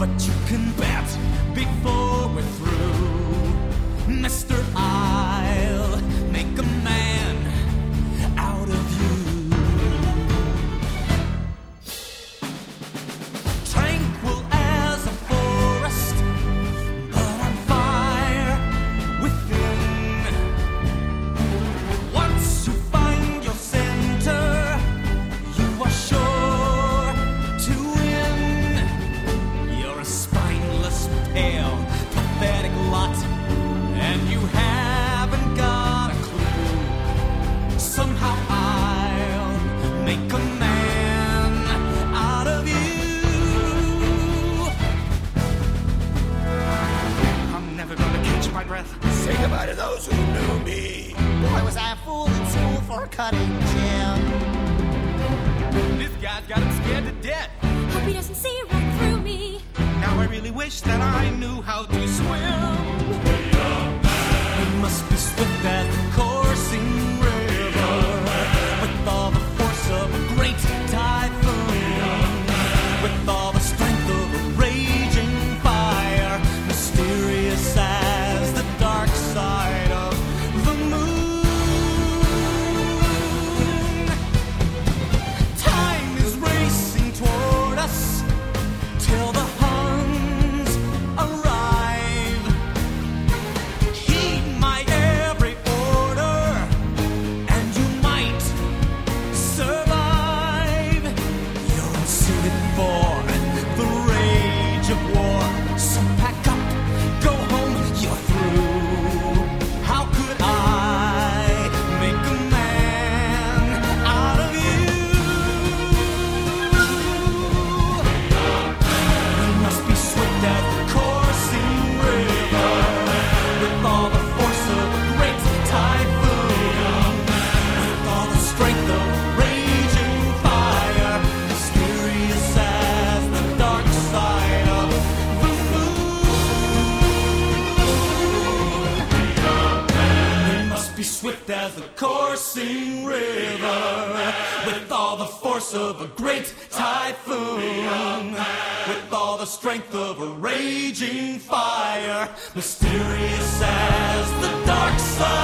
but you can bet before we're through, Mr. I. cutting gym. This guy's got him scared to death. Hope he doesn't see right through me. Now I really wish that I knew how to swim. be swift as the coursing river, with all the force of a great typhoon, with all the strength of a raging fire, mysterious as the dark sun.